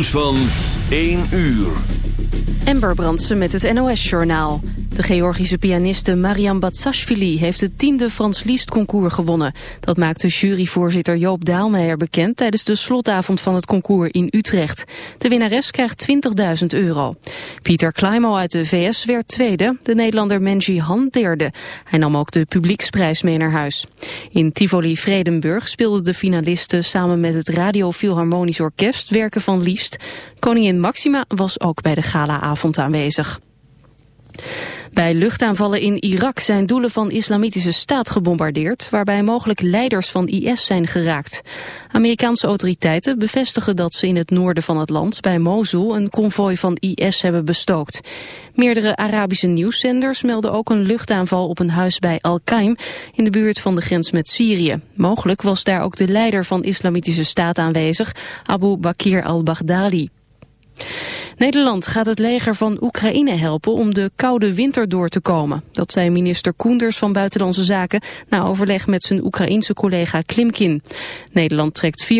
Nieuws van 1 uur. Ember Brandsen met het NOS-journaal. De Georgische pianiste Mariam Batsashvili heeft het tiende Frans Liszt-concours gewonnen. Dat maakte juryvoorzitter Joop Daalmeijer bekend tijdens de slotavond van het concours in Utrecht. De winnares krijgt 20.000 euro. Pieter Kleimo uit de VS werd tweede, de Nederlander Menji Han derde. Hij nam ook de publieksprijs mee naar huis. In Tivoli Vredenburg speelden de finalisten samen met het Radio Philharmonisch Orkest werken van Liszt. Koningin Maxima was ook bij de galaavond aanwezig. Bij luchtaanvallen in Irak zijn doelen van islamitische staat gebombardeerd, waarbij mogelijk leiders van IS zijn geraakt. Amerikaanse autoriteiten bevestigen dat ze in het noorden van het land, bij Mosul, een konvooi van IS hebben bestookt. Meerdere Arabische nieuwszenders melden ook een luchtaanval op een huis bij Al-Qaim in de buurt van de grens met Syrië. Mogelijk was daar ook de leider van islamitische staat aanwezig, Abu Bakr al-Baghdadi. Nederland gaat het leger van Oekraïne helpen om de koude winter door te komen. Dat zei minister Koenders van Buitenlandse Zaken na overleg met zijn Oekraïense collega Klimkin. Nederland trekt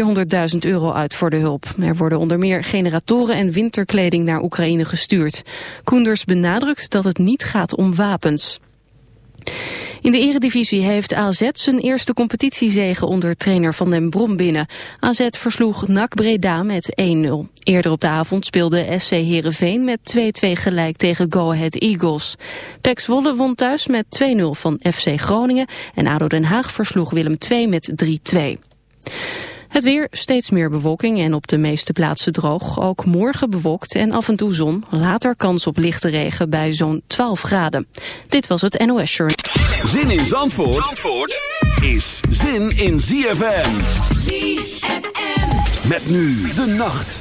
400.000 euro uit voor de hulp. Er worden onder meer generatoren en winterkleding naar Oekraïne gestuurd. Koenders benadrukt dat het niet gaat om wapens. In de eredivisie heeft AZ zijn eerste competitiezege onder trainer Van den Brom binnen. AZ versloeg NAC Breda met 1-0. Eerder op de avond speelde SC Heerenveen met 2-2 gelijk tegen Go Ahead Eagles. Pex Wolle won thuis met 2-0 van FC Groningen en ADO Den Haag versloeg Willem II met 3-2. Het weer, steeds meer bewolking en op de meeste plaatsen droog. Ook morgen bewolkt en af en toe zon. Later kans op lichte regen bij zo'n 12 graden. Dit was het NOS Shirt. Zin in Zandvoort, Zandvoort is zin in ZFM. ZFM. Met nu de nacht.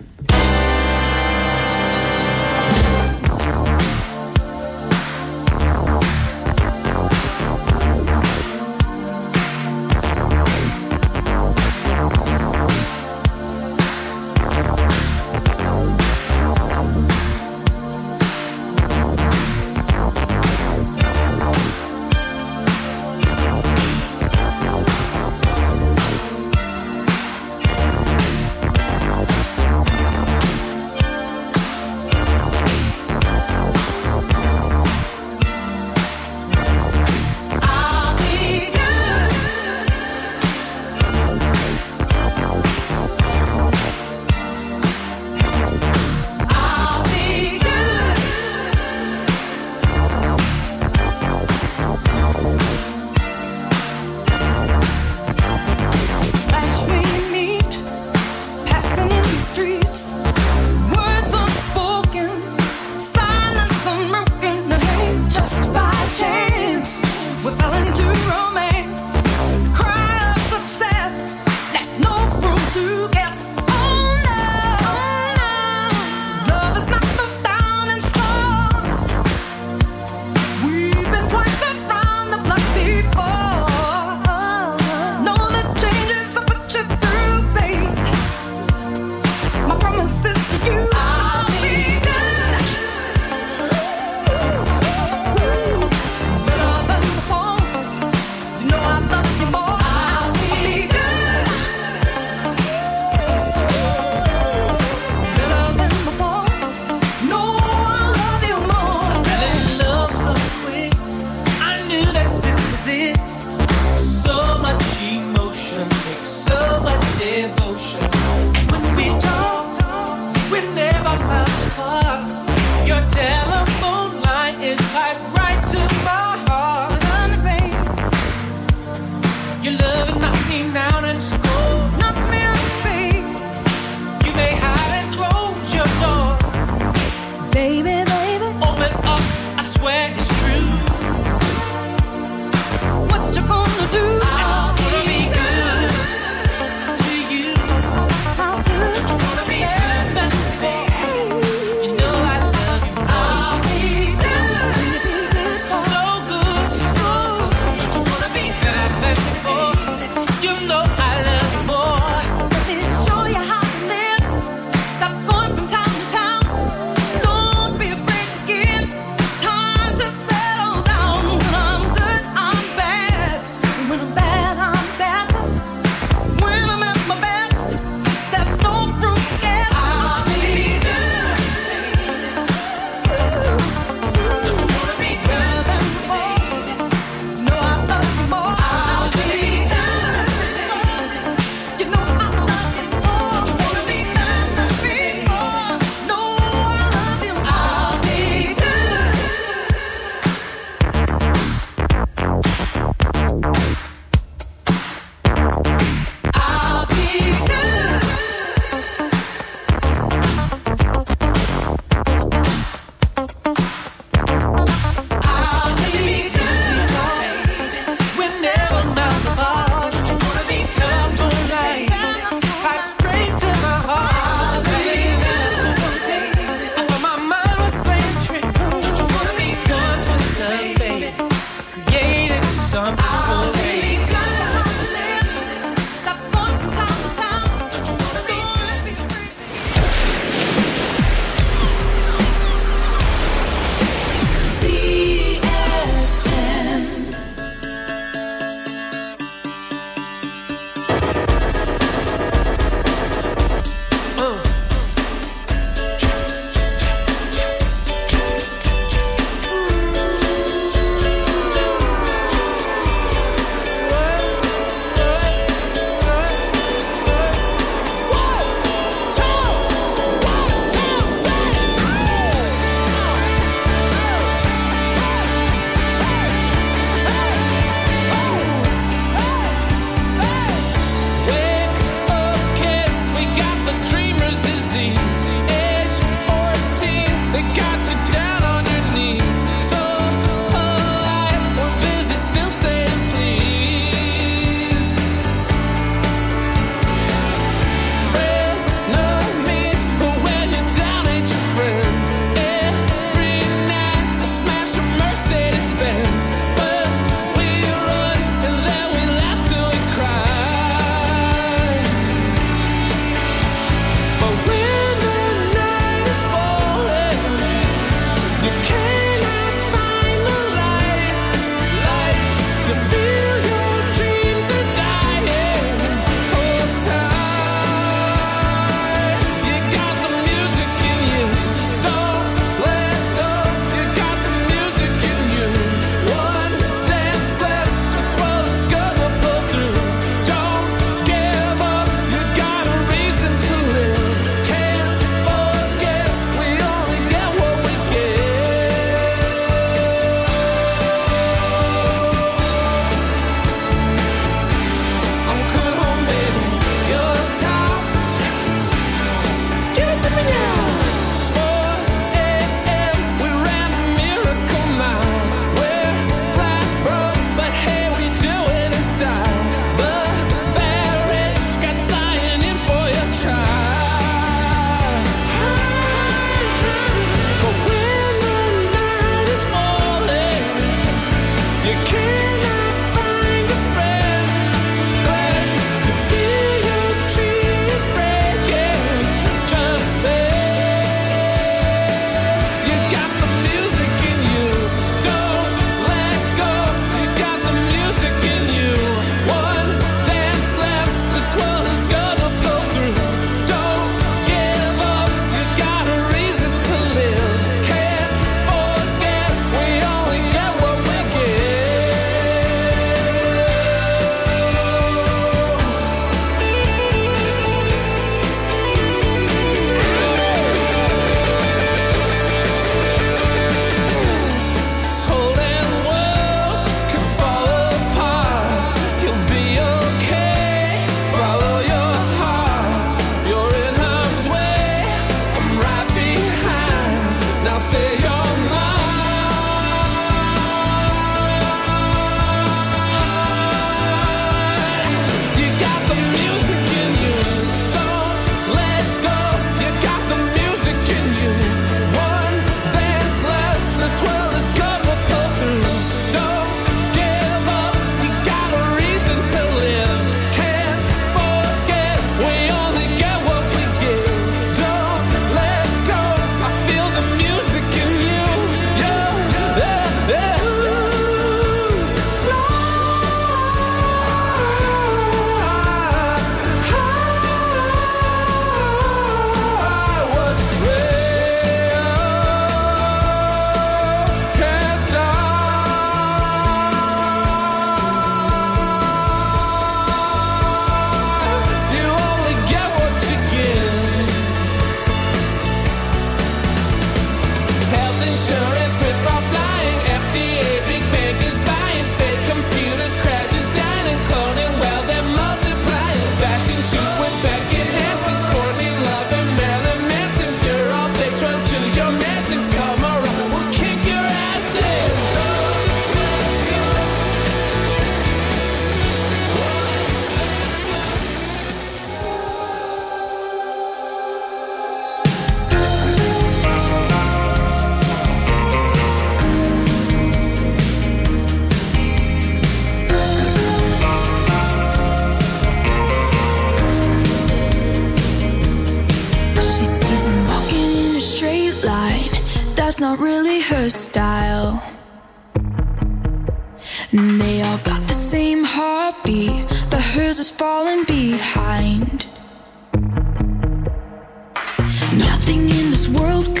This world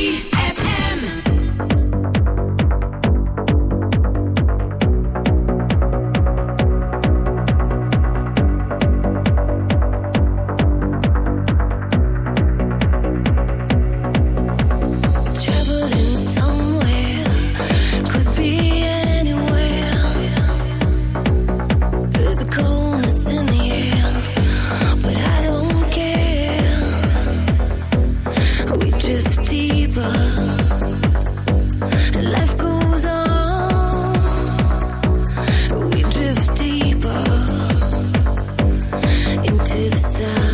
the sun.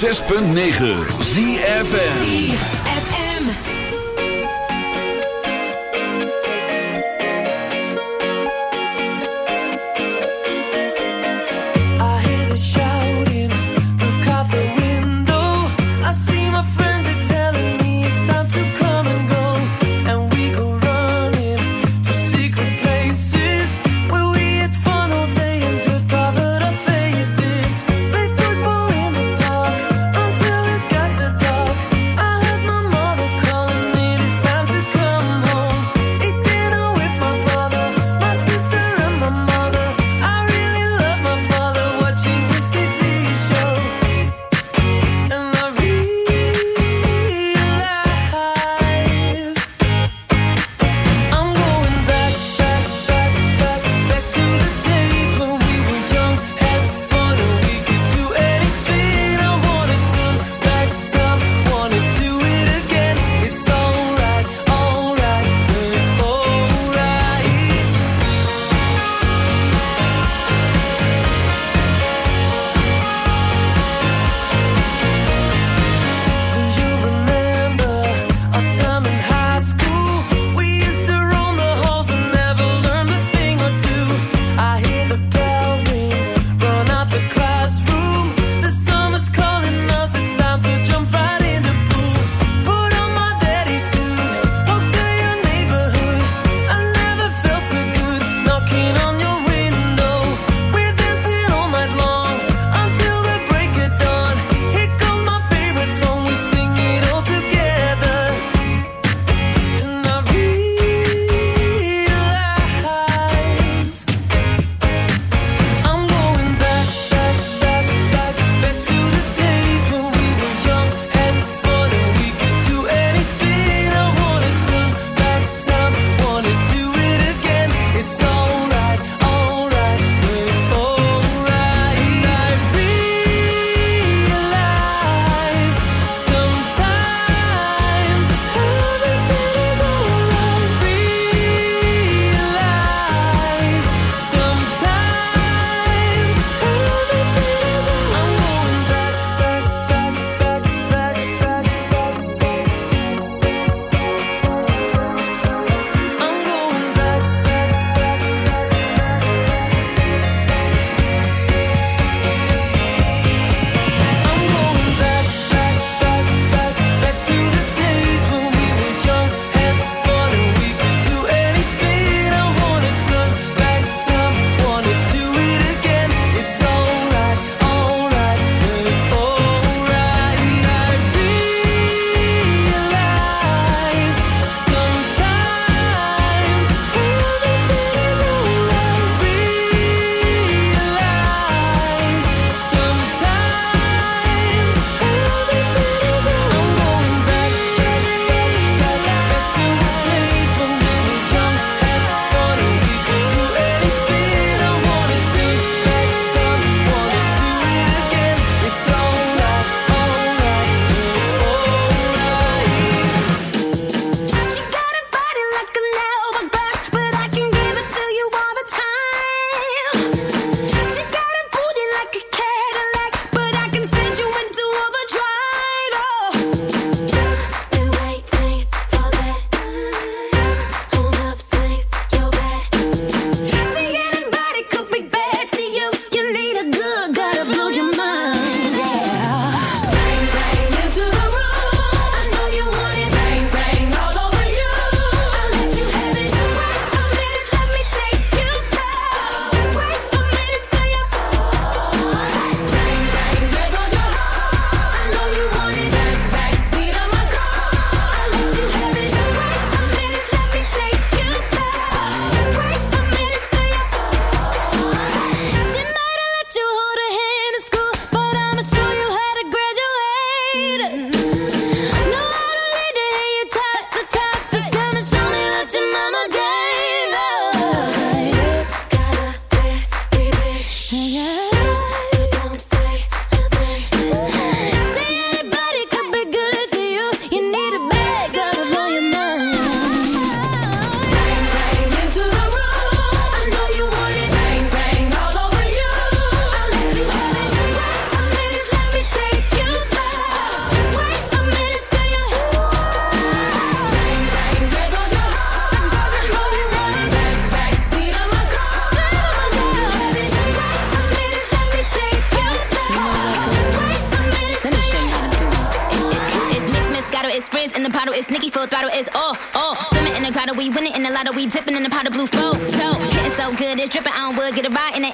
106.9 ZFM.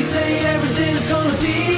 say everything's gonna be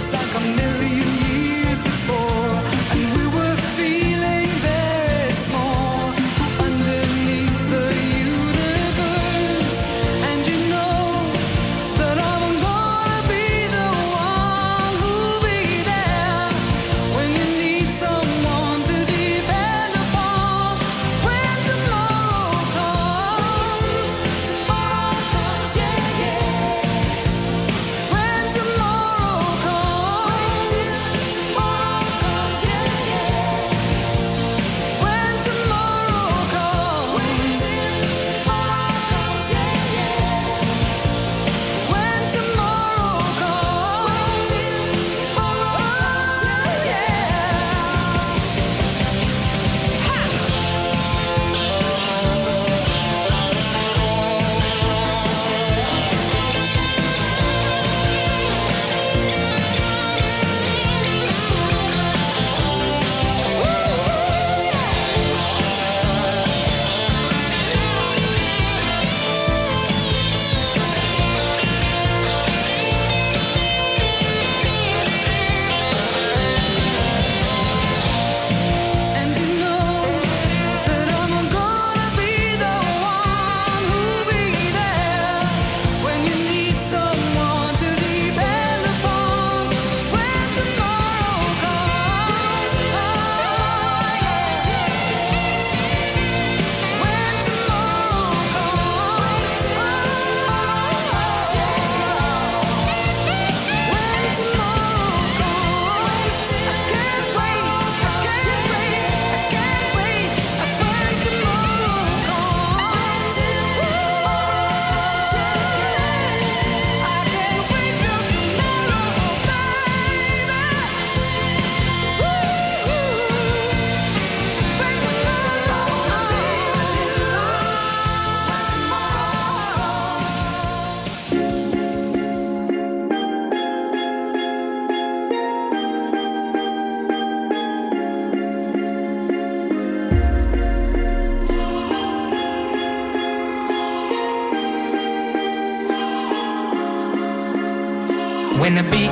It's